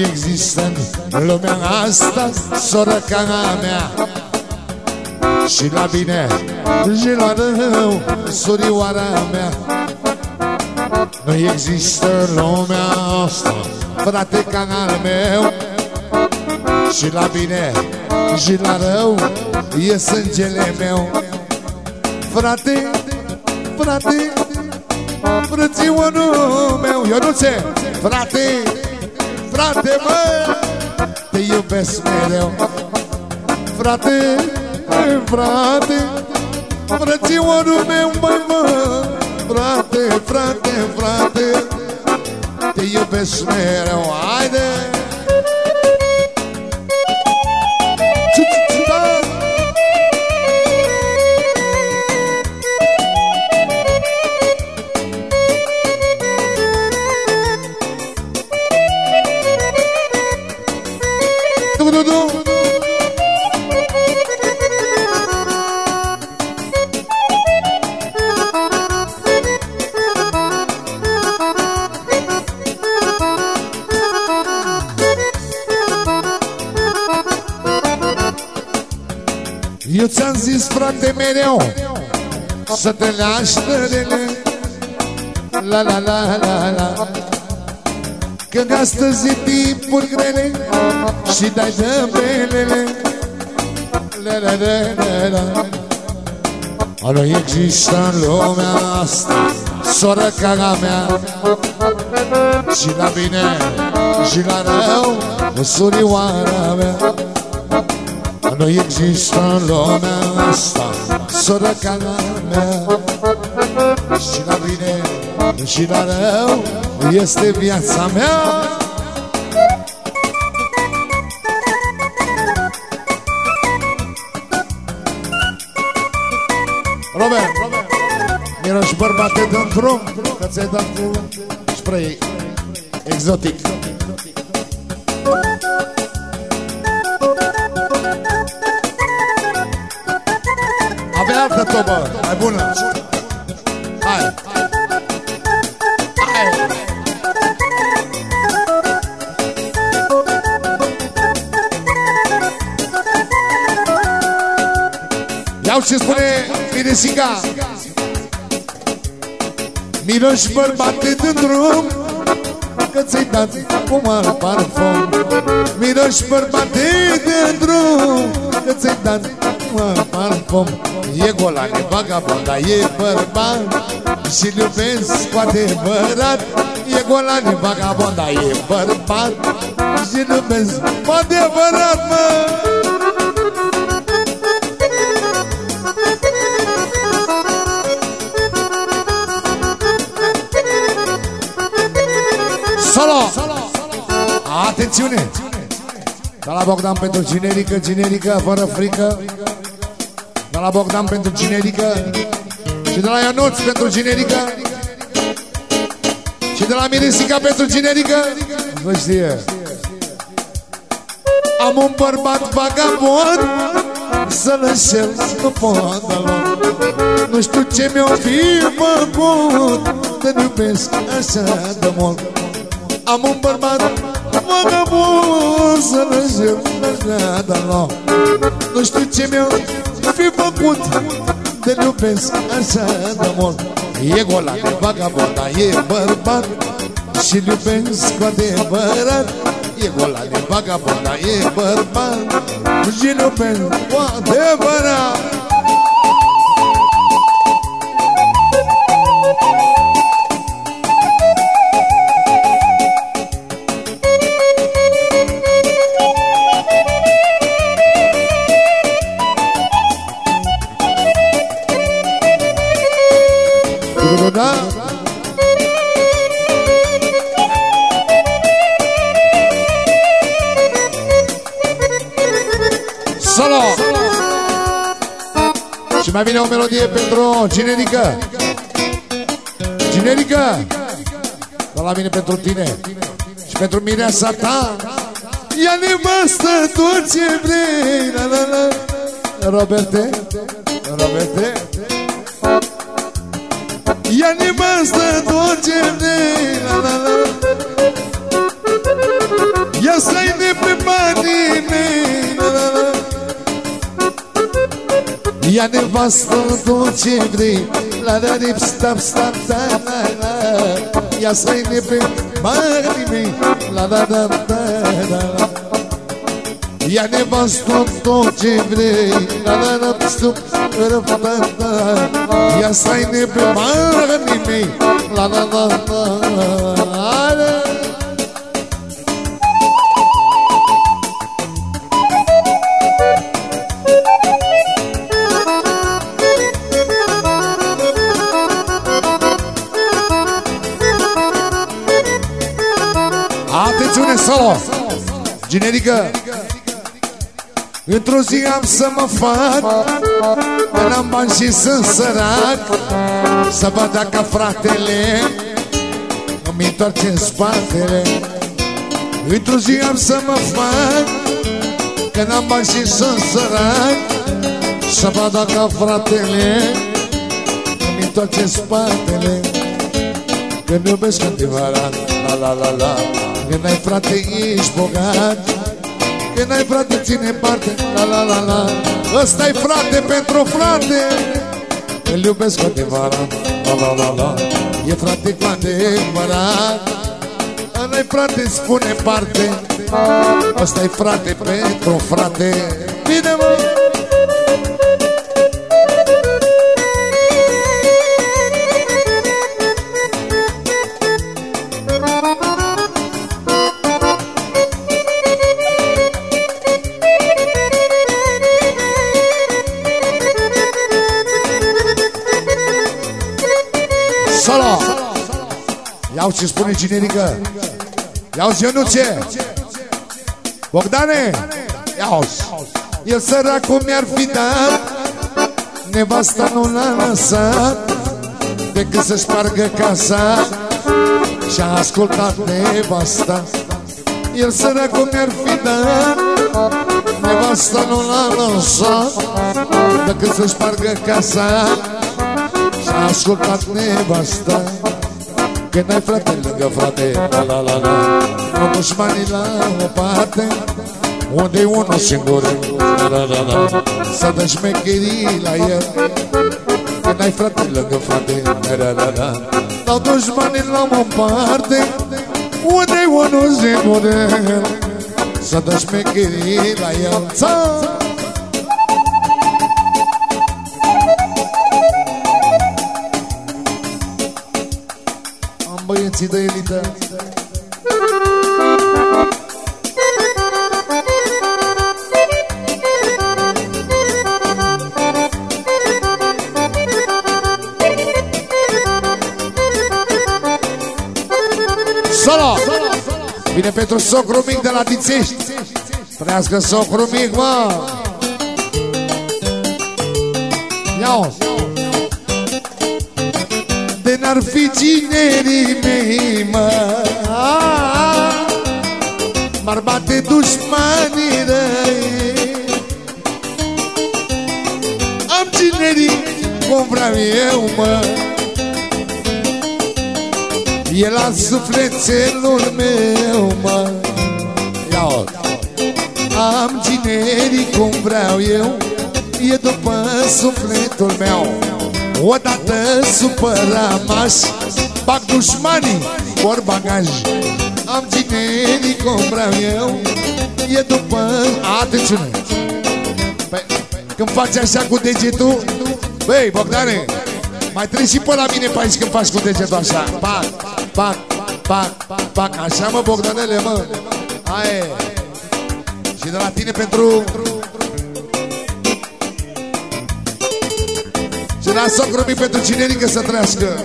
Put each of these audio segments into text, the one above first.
există în lumea asta Soră ca mea. Și la bine și la rău Surioara mea. Nu există în lumea asta Frate ca al meu. Și la bine și la rău E sângele meu. Frate, frate Frățiorul meu Ionuțe, frate Frate, mă Te iubesc mereu Frate, frate Frățiorul meu, mă, mă Frate, frate, frate Te iubesc mereu Haide! Eu ți-am zis, frate, mereu Să te lași tărele La la la la la. Că astăzi e timpuri grele Și dai dăbelele La la la la la. Nu există în lumea asta Soră ca mea. Și la bine și la rău Surioara mea nu există în lumea asta Sărăcana mea. Și la bine și la rău Este viața mea. Robert, miroși bărbate dăm drum Că ți-ai dat cu spray exotic altă tobă, mai bună. Hai. Hai. Iau ce spune Miresica. Miroși bărbate din drum Că ți-ai dat cum al parfum Miroși bărbate din drum Că ți-ai dat cum al parfum E golan, e vagabond, dar e bărbat. Și-l iubesc cu adevărat E golan, e vagabond, dar e bărbat. Și-l iubesc cu adevărat, mă. Solo! Atențiune! De la Bogdan pentru generică, generică, fără frică de la Bogdan pentru generică Și de la Ionuț pentru generică Și de la Mirisica pentru generică Nu știe. Am un bărbat vagabond Să-l înșel cu pantalon. Nu știu ce mi-o fi făcut Te iubesc așa de mult. Am un bărbat vagabond Să-l înșel așa de mult Nu știu ce mi-o fi făcut Te iubesc așa de mult. E gola de vagabond, dar e bărbat Și-l iubesc cu adevărat. E gola de vagabond, dar e bărbat Și-l iubesc cu adevărat da? Solo! Și mai vine o melodie pentru generică Generică Dar la mine pentru tine. Și pentru mine ta. Ia nevastă tot ce vrei la, la, la. Roberte. Roberte Ia ne basta doce de la la la. Ia să-i de pe banii mei la la la. Ia ne basta doce de la la la. Stap stap da, da, da. la la da, Ia stai de pe banii mei la la la la la Ia ne basta doce de la la la. Stap stap da la la Ia să-i ne pe banii mei La la la la la Atențiune, solo! Generică! Într-o zi am să mă fac Că n-am bani și sunt sărac. Să văd dacă fratele Îmi întoarce în spatele. Într-o zi am să mă fac Că n-am bani și sunt sărac. Să văd dacă fratele Îmi întoarce în spatele. Că-mi iubesc adevărat La la la la. Când ai frate ești bogat Când ai frate ține parte. La la la la. Ăsta e frate pentru frate. Îl iubesc cu adevărat. La la la la. E frate cu adevărat. Ăla-i frate spune parte. Ăsta e frate pentru frate. Bine mă! Ce spune generică Iau Ionuțe. Bogdane Iau El săracul mi-ar fi dat Nevasta nu l-a lăsat Decât să spargă casa Și-a ascultat nevasta. El săracul mi-ar fi dat Nevasta nu l-a lăsat Decât să spargă casa Și-a ascultat nevasta când ai frate lângă frate La la la la. Nu dușmanii la o parte Unde unul singur. La la la. La Să dă șmecherii la el. Când ai frate lângă frate La la la. Dau dușmanii la o parte Unde unul singur. Să dă șmecherii la el. Ța! Băieții de elită Solo! Vine pentru socru mic de la Tițești Trăiască socru mic, mă! Ia-o! De n-ar fi ginerii mei, mă. M-ar bate dușmanii răi. Am ginerii cum vreau eu, mă. E la sufletelul meu, mă. Ia Am ginerii cum vreau eu E după sufletul meu Odată supăra maș Bag dușmanii, vor bagaj Am tinerii cum vreau eu E după... Atențiune! Păi, când faci așa cu degetul Băi, Bogdane Mai trebuie și pe la mine pe aici când faci cu degetul așa. Pac, pac, pac, pac Așa mă, Bogdanele, mă. Aia Și de la tine pentru Și la socru mic pentru cinerică să trăiască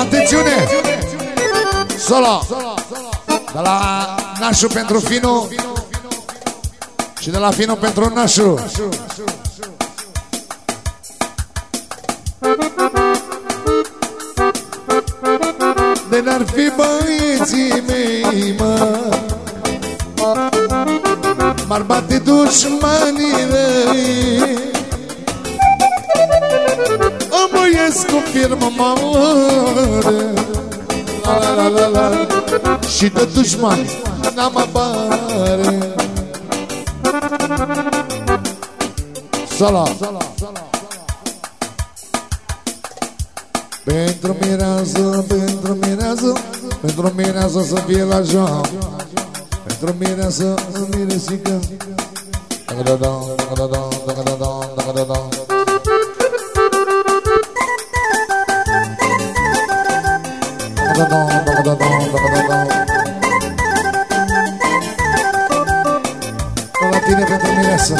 Atențiune! Solo! De la Nașu pentru Finu Și de la Finu pentru Nașu fi băieții mei, mă. M-ar bate dușmanii răi. Am băieți cu firmă mare La la la la la. Și de dușmani n-am apare Sala. Pentru mirează, pentru mirează Pentru mirează să fie la joc Pentru mirează, miresică Da-da-da, da-da-da, da-da-da, da-da-da Da-da-da, da-da-da, da-da-da La tine pentru mireasă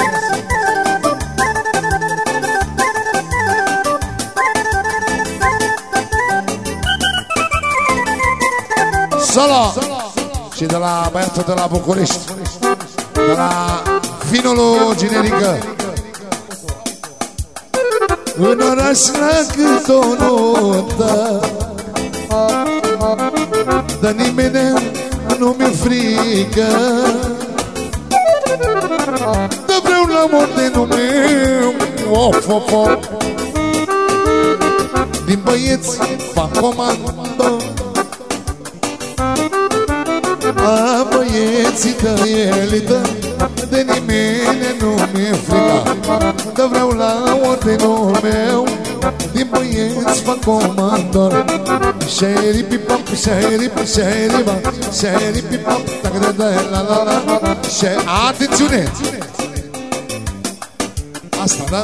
Solo! Și de la băiatul de la București. De la finul generică. În oraș la cât o notă Dar nimeni nu mi-e frică. Dar vreau la moarte nume Of, of, of. Din băieți fac comandă băieții de elită De nimeni nu mi-e frica Dar vreau la ordinul meu Din băieți fac comandor Șeripipam, șerip, șeripa Șeripipam, tacă de la la la Atențiune! Asta, da?